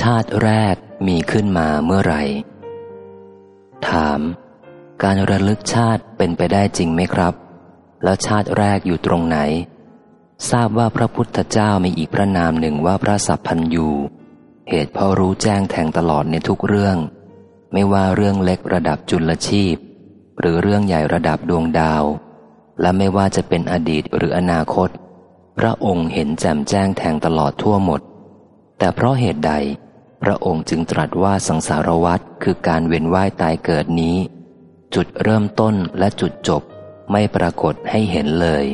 ชาติแรกมีขึ้นมาเมื่อไหร่ ถาม การระลึกชาติเป็นไปได้จริงไหมครับ แล้วชาติแรกอยู่ตรงไหน ทราบว่าพระพุทธเจ้ามีอีกพระนามหนึ่งว่าพระสัพพันยูเหตุเพราะรู้แจ้งแทงตลอดในทุกเรื่อง ไม่ว่าเรื่องเล็กระดับจุลชีพ หรือเรื่องใหญ่ระดับดวงดาว และไม่ว่าจะเป็นอดีตหรืออนาคต พระองค์เห็นแจ่มแจ้งแทงตลอดทั่วหมด แต่เพราะเหตุใด พระองค์จึงตรัสว่าสังสารวัฏคือการเวียนว่ายตายเกิดนี้ จุดเริ่มต้นและจุดจบไม่ปรากฏให้เห็นเลย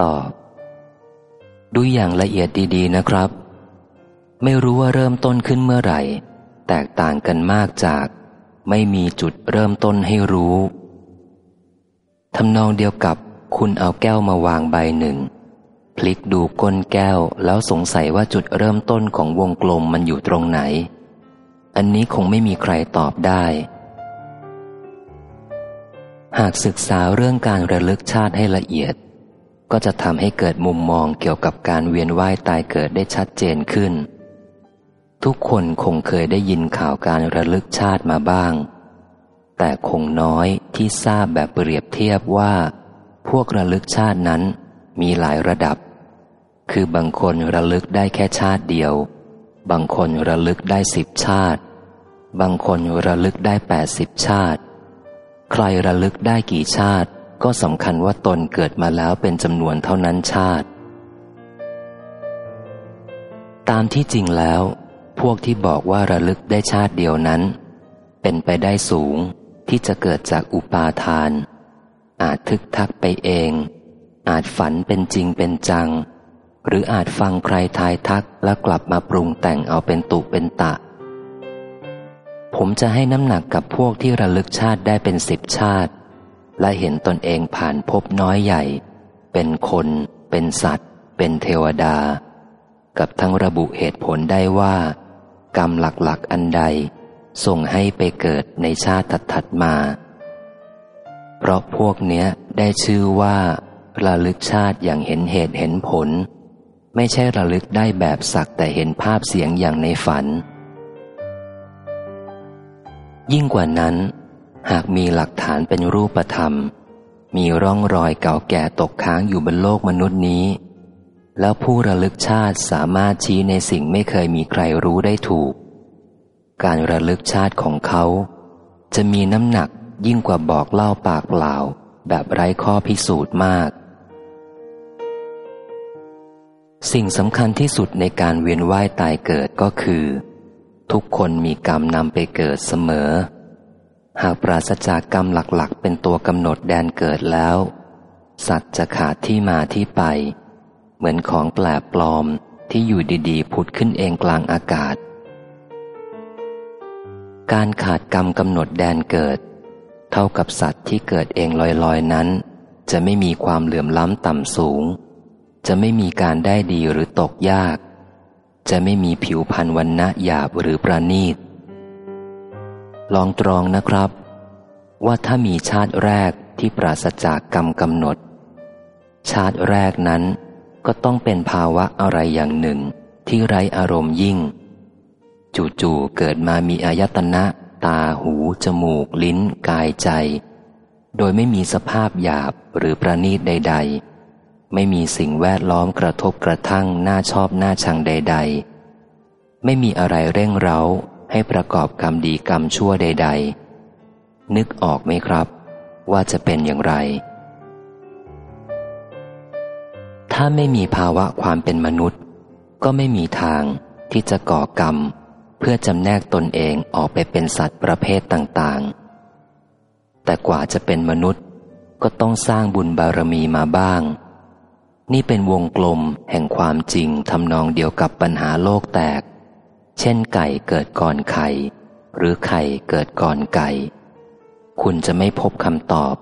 ตอบ ดูอย่างละเอียดดีๆนะครับ ไม่รู้ว่าเริ่มต้นขึ้นเมื่อไหร่ แตกต่างกันมากจาก ไม่มีจุดเริ่มต้นให้รู้ทำนองเดียวกับ คุณเอาแก้วมาวางใบหนึ่ง พลิกดูก้นแก้วแล้วสงสัยว่าจุดเริ่มต้นของวงกลมมันอยู่ตรงไหน อันนี้คงไม่มีใครตอบได้ หากศึกษาเรื่องการระลึกชาติให้ละเอียด ก็จะทำให้เกิดมุมมองเกี่ยวกับการเวียนว่ายตายเกิดได้ชัดเจนขึ้น ทุกคนคงเคยได้ยินข่าวการระลึกชาติมาบ้าง แต่คงน้อยที่ทราบแบบเปรียบเทียบว่า พวกระลึกชาตินั้นมีหลายระดับ คือบางคนระลึกได้แค่ชาติเดียว บางคนระลึกได้สิบชาติ บางคนระลึกได้แปดสิบชาติ ใครระลึกได้กี่ชาติ ก็สำคัญว่าตนเกิดมาแล้วเป็นจำนวนเท่านั้นชาติ ตามที่จริงแล้ว พวกที่บอกว่าระลึกได้ชาติเดียวนั้น เป็นไปได้สูงที่จะเกิดจากอุปาทาน อาจทึกทักไปเอง อาจฝันเป็นจริงเป็นจัง หรืออาจฟังใครทายทักแล้วกลับมาปรุงแต่งเอาเป็นตุเป็นตะ ผมจะให้น้ำหนักกับพวกที่ระลึกชาติได้เป็นสิบชาติ และเห็นตนเองผ่านพบน้อยใหญ่ เป็นคน เป็นสัตว์ เป็นเทวดา กับทั้งระบุเหตุผลได้ว่า กรรมหลักๆอันใดส่งให้ไปเกิดในชาติถัดมา เพราะพวกเนี้ยได้ชื่อว่าระลึกชาติอย่างเห็นเหตุเห็นผล ไม่ใช่ระลึกได้แบบสักแต่เห็นภาพเสียงอย่างในฝัน ยิ่งกว่านั้น หากมีหลักฐานเป็นรูปธรรม มีร่องรอยเก่าแก่ตกค้างอยู่บนโลกมนุษย์นี้ แล้วผู้ระลึกชาติสามารถชี้ในสิ่งไม่เคยมีใครรู้ได้ถูก การระลึกชาติของเขา จะมีน้ำหนัก ยิ่งกว่าบอกเล่าปากเปล่า แบบไร้ข้อพิสูจน์มาก สิ่งสำคัญที่สุดในการเวียนว่ายตายเกิดก็คือ ทุกคนมีกรรมนำไปเกิดเสมอ หากปราศจากกรรมหลักๆ เป็นตัวกำหนดแดนเกิดแล้ว สัตว์จะขาดที่มาที่ไป เหมือนของแปลกปลอมที่อยู่ดีๆ ผุดขึ้นเองกลางอากาศการขาดกรรมกำหนดแดนเกิด เท่ากับสัตว์ที่เกิดเองลอยๆนั้น จะไม่มีความเหลื่อมล้ำต่ำสูง จะไม่มีการได้ดีหรือตกยาก จะไม่มีผิวพรรณวันณะหยาบหรือประณีต ลองตรองนะครับ ว่าถ้ามีชาติแรกที่ปราศจากกรรมกำหนด ชาติแรกนั้นก็ต้องเป็นภาวะอะไรอย่างหนึ่งที่ไร้อารมณ์ยิ่ง จู่ๆเกิดมามีอายตนะ ตาหู จมูก ลิ้น กายใจ โดยไม่มีสภาพหยาบหรือประณีตใด ๆ ไม่มีสิ่งแวดล้อมกระทบกระทั่งน้าชอบน้าชังใด ๆ ไม่มีอะไรเร่งเร้าให้ประกอบกรรมดีกรรมชั่วใด ๆ นึกออกไหมครับ ว่าจะเป็นอย่างไร ถ้าไม่มีภาวะความเป็นมนุษย์ ก็ไม่มีทางที่จะก่อกรรม เพื่อจำแนกตนเองออกไปเป็นสัตว์ประเภทต่างๆ แต่กว่าจะเป็นมนุษย์ก็ต้องสร้างบุญบารมีมาบ้าง นี่เป็นวงกลมแห่งความจริงทำนองเดียวกับปัญหาโลกแตก เช่นไก่เกิดก่อนไข่ หรือไข่เกิดก่อนไก่ คุณจะไม่พบคำตอบ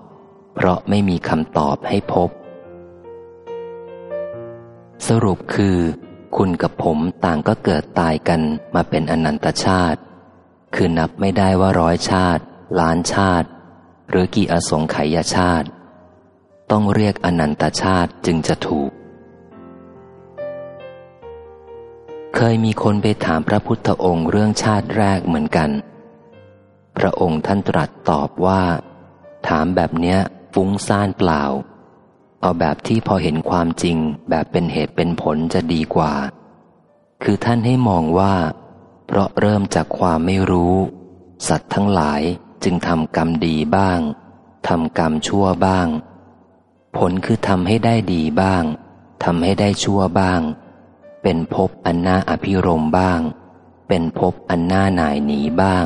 เพราะไม่มีคำตอบให้พบ สรุปคือ คุณกับผมต่างก็เกิดตายกันมาเป็นอนันตชาติ คือนับไม่ได้ว่าร้อยชาติ ล้านชาติ หรือกี่อสงไขยชาติ ต้องเรียกอนันตชาติจึงจะถูก เคยมีคนไปถามพระพุทธองค์เรื่องชาติแรกเหมือนกัน พระองค์ท่านตรัสตอบว่า ถามแบบเนี้ยฟุ้งซ่านเปล่า เอาแบบที่พอเห็นความจริงแบบเป็นเหตุเป็นผลจะดีกว่า คือท่านให้มองว่า เพราะเริ่มจากความไม่รู้ สัตว์ทั้งหลายจึงทำกรรมดีบ้างทำกรรมชั่วบ้าง ผลคือทำให้ได้ดีบ้างทำให้ได้ชั่วบ้าง เป็นภพอันน่าอภิรมบ้าง เป็นภพอันน่าหน่ายหนีบ้าง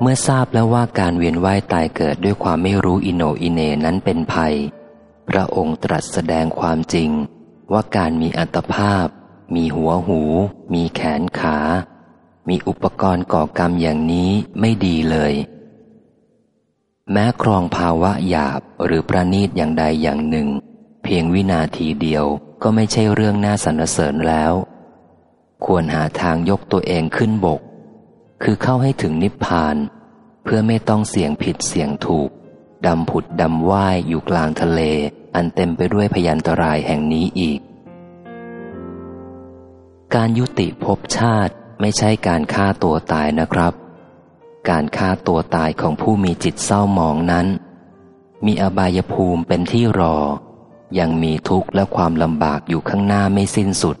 เมื่อทราบแล้วว่าการเวียนว่ายตายเกิดด้วยความไม่รู้อิโนอิเนนั้นเป็นภัย พระองค์ตรัสแสดงความจริง ว่าการมีอัตภาพ มีหัวหู มีแขนขา มีอุปกรณ์ก่อกรรมอย่างนี้ไม่ดีเลย แม้ครองภาวะหยาบหรือประนีตอย่างใดอย่างหนึ่ง เพียงวินาทีเดียวก็ไม่ใช่เรื่องน่าสรรเสริญแล้ว ควรหาทางยกตัวเองขึ้นบก คือเข้าให้ถึงนิพพาน เพื่อไม่ต้องเสี่ยงผิดเสี่ยงถูก ดำผุดดำว่ายอยู่กลางทะเล อันเต็มไปด้วยพยันตรายแห่งนี้อีก การยุติภพชาติไม่ใช่การฆ่าตัวตายนะครับ การฆ่าตัวตายของผู้มีจิตเศร้าหมองนั้น มีอบายภูมิเป็นที่รอ ยังมีทุกข์และความลำบากอยู่ข้างหน้าไม่สิ้นสุด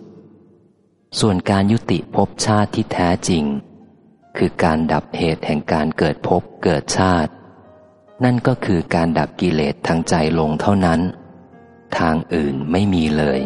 ส่วนการยุติภพชาติที่แท้จริง คือการดับเหตุแห่งการเกิดภพเกิดชาติ นั่นก็คือการดับกิเลสทางใจลงเท่านั้น ทางอื่นไม่มีเลย